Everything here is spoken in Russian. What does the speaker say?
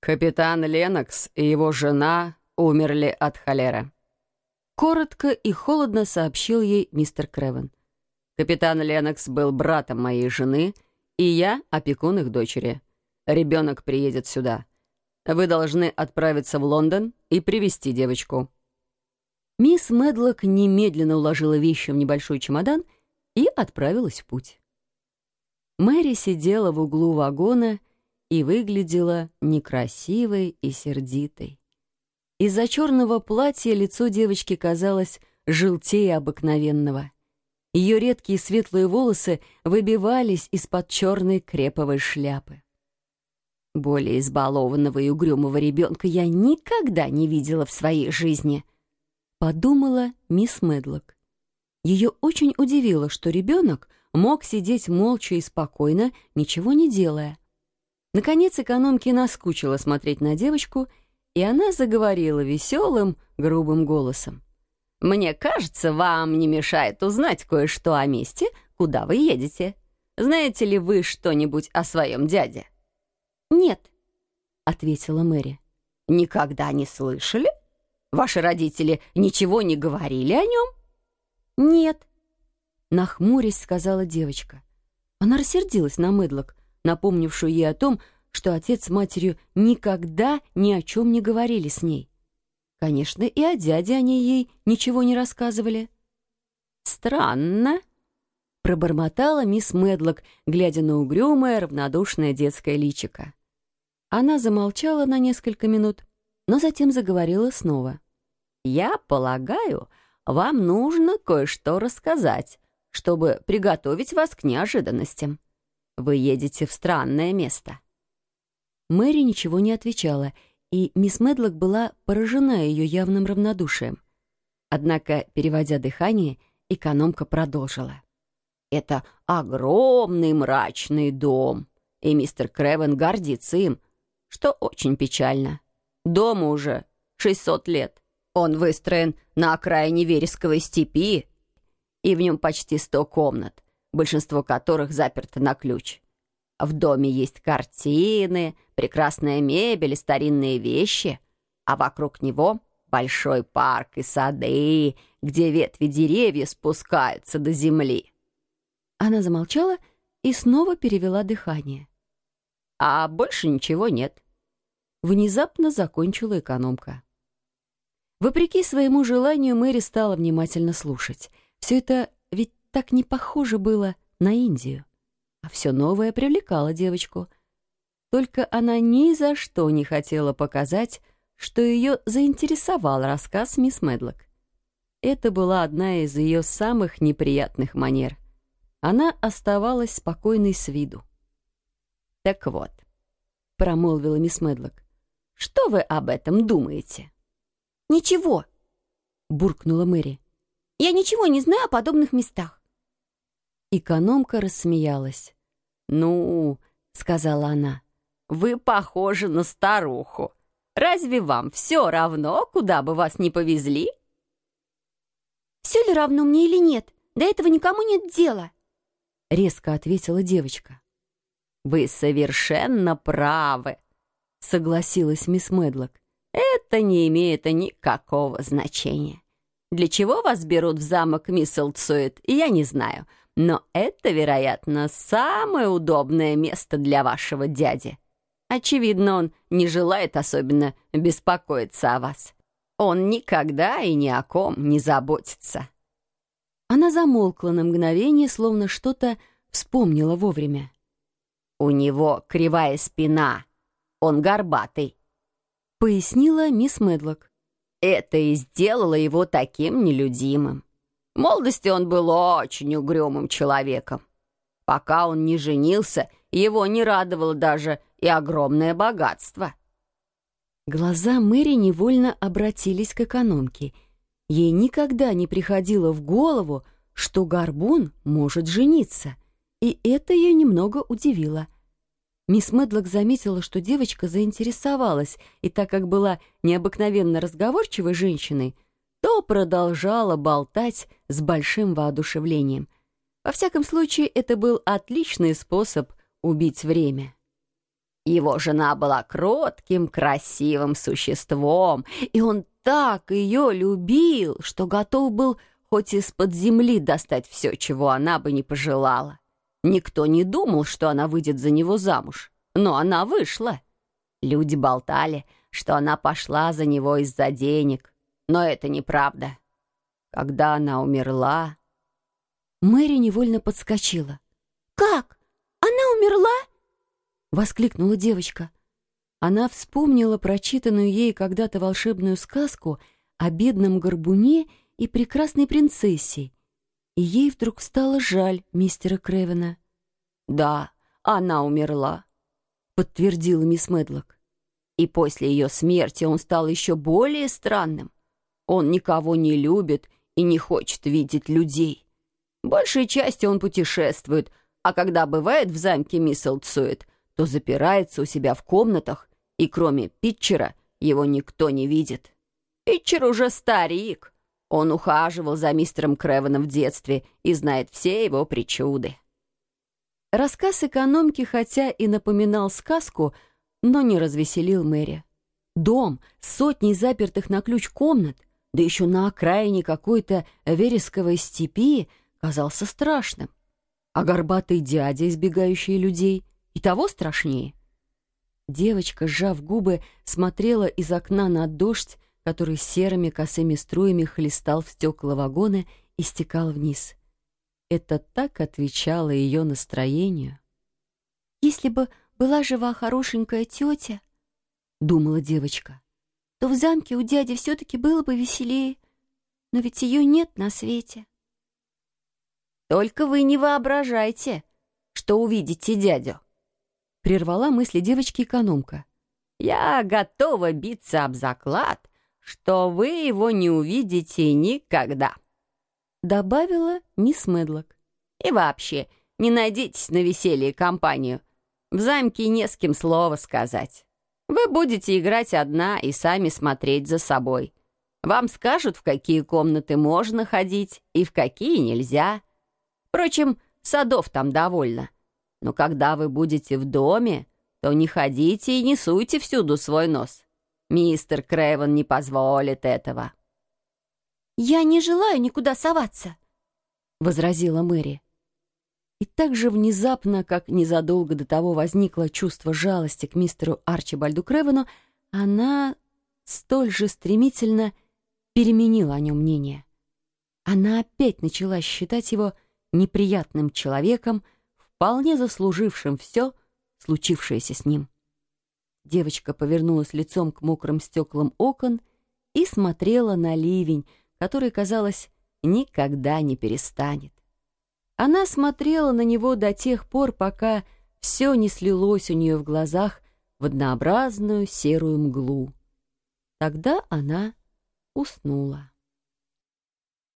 Капитан Ленокс и его жена умерли от холеры. Коротко и холодно сообщил ей мистер Кревен. Капитан Ленокс был братом моей жены, и я опекун их дочери. Ребенок приедет сюда. Вы должны отправиться в Лондон и привезти девочку. Мисс Медлок немедленно уложила вещи в небольшой чемодан и отправилась в путь. Мэри сидела в углу вагона и выглядела некрасивой и сердитой. Из-за черного платья лицо девочки казалось желтее обыкновенного. Ее редкие светлые волосы выбивались из-под черной креповой шляпы. Более избалованного и угрюмого ребенка я никогда не видела в своей жизни —— подумала мисс Медлок. Ее очень удивило, что ребенок мог сидеть молча и спокойно, ничего не делая. Наконец экономке наскучило смотреть на девочку, и она заговорила веселым, грубым голосом. «Мне кажется, вам не мешает узнать кое-что о месте, куда вы едете. Знаете ли вы что-нибудь о своем дяде?» «Нет», — ответила Мэри. «Никогда не слышали?» Ваши родители ничего не говорили о нем?» «Нет», — нахмурясь сказала девочка. Она рассердилась на Мэдлок, напомнившую ей о том, что отец с матерью никогда ни о чем не говорили с ней. Конечно, и о дяде они ей ничего не рассказывали. «Странно», — пробормотала мисс Медлок, глядя на угрюмое, равнодушное детское личико. Она замолчала на несколько минут, но затем заговорила снова. Я полагаю, вам нужно кое-что рассказать, чтобы приготовить вас к неожиданностям. Вы едете в странное место». Мэри ничего не отвечала, и мисс Медлок была поражена ее явным равнодушием. Однако, переводя дыхание, экономка продолжила. «Это огромный мрачный дом, и мистер Кревен гордится им, что очень печально. Дому уже 600 лет. Он выстроен на окраине вересковой степи, и в нем почти сто комнат, большинство которых заперто на ключ. В доме есть картины, прекрасная мебель и старинные вещи, а вокруг него большой парк и сады, где ветви деревьев спускаются до земли. Она замолчала и снова перевела дыхание. А больше ничего нет. Внезапно закончила экономка. Вопреки своему желанию, Мэри стала внимательно слушать. Все это ведь так не похоже было на Индию. А все новое привлекало девочку. Только она ни за что не хотела показать, что ее заинтересовал рассказ мисс Медлок. Это была одна из ее самых неприятных манер. Она оставалась спокойной с виду. «Так вот», — промолвила мисс Медлок, — «что вы об этом думаете?» «Ничего», — буркнула Мэри. «Я ничего не знаю о подобных местах». Экономка рассмеялась. «Ну, — сказала она, — вы похожи на старуху. Разве вам все равно, куда бы вас ни повезли?» «Все ли равно мне или нет? До этого никому нет дела», — резко ответила девочка. «Вы совершенно правы», — согласилась мисс Медлок. Это не имеет никакого значения. Для чего вас берут в замок Мисселцует, я не знаю, но это, вероятно, самое удобное место для вашего дяди. Очевидно, он не желает особенно беспокоиться о вас. Он никогда и ни о ком не заботится». Она замолкла на мгновение, словно что-то вспомнила вовремя. «У него кривая спина. Он горбатый. — пояснила мисс Медлок. «Это и сделало его таким нелюдимым. Молодости он был очень угрюмым человеком. Пока он не женился, его не радовало даже и огромное богатство». Глаза Мэри невольно обратились к экономке. Ей никогда не приходило в голову, что Горбун может жениться, и это ее немного удивило — Мисс Медлок заметила, что девочка заинтересовалась, и так как была необыкновенно разговорчивой женщиной, то продолжала болтать с большим воодушевлением. Во всяком случае, это был отличный способ убить время. Его жена была кротким, красивым существом, и он так ее любил, что готов был хоть из-под земли достать все, чего она бы не пожелала. Никто не думал, что она выйдет за него замуж, но она вышла. Люди болтали, что она пошла за него из-за денег, но это неправда. Когда она умерла... Мэри невольно подскочила. «Как? Она умерла?» — воскликнула девочка. Она вспомнила прочитанную ей когда-то волшебную сказку о бедном горбуне и прекрасной принцессе, и ей вдруг стало жаль мистера Кревена. «Да, она умерла», — подтвердила мисс Медлок. «И после ее смерти он стал еще более странным. Он никого не любит и не хочет видеть людей. Большей частью он путешествует, а когда бывает в замке Мисселцует, то запирается у себя в комнатах, и кроме Питчера его никто не видит. Питчер уже старик». Он ухаживал за мистером Кревеном в детстве и знает все его причуды. Рассказ экономки, хотя и напоминал сказку, но не развеселил Мэри. Дом с сотней запертых на ключ комнат, да еще на окраине какой-то вересковой степи, казался страшным. А горбатый дядя, избегающий людей, и того страшнее. Девочка, сжав губы, смотрела из окна на дождь, который серыми косыми струями хлестал в стекла вагона и стекал вниз. Это так отвечало ее настроению. «Если бы была жива хорошенькая тетя, — думала девочка, — то в замке у дяди все-таки было бы веселее, но ведь ее нет на свете». «Только вы не воображайте, что увидите дядю!» — прервала мысли девочки экономка. «Я готова биться об заклад, что вы его не увидите никогда», — добавила мисс Медлок. «И вообще, не надейтесь на веселье компанию. В замке не с кем слова сказать. Вы будете играть одна и сами смотреть за собой. Вам скажут, в какие комнаты можно ходить и в какие нельзя. Впрочем, садов там довольно. Но когда вы будете в доме, то не ходите и не суйте всюду свой нос. Мистер Крэйвен не позволит этого». «Я не желаю никуда соваться», — возразила Мэри. И так же внезапно, как незадолго до того возникло чувство жалости к мистеру Арчибальду Крэвену, она столь же стремительно переменила о нем мнение. Она опять начала считать его неприятным человеком, вполне заслужившим все, случившееся с ним. Девочка повернулась лицом к мокрым стеклам окон и смотрела на ливень, который, казалось, никогда не перестанет. Она смотрела на него до тех пор, пока все не слилось у нее в глазах в однообразную серую мглу. Тогда она уснула.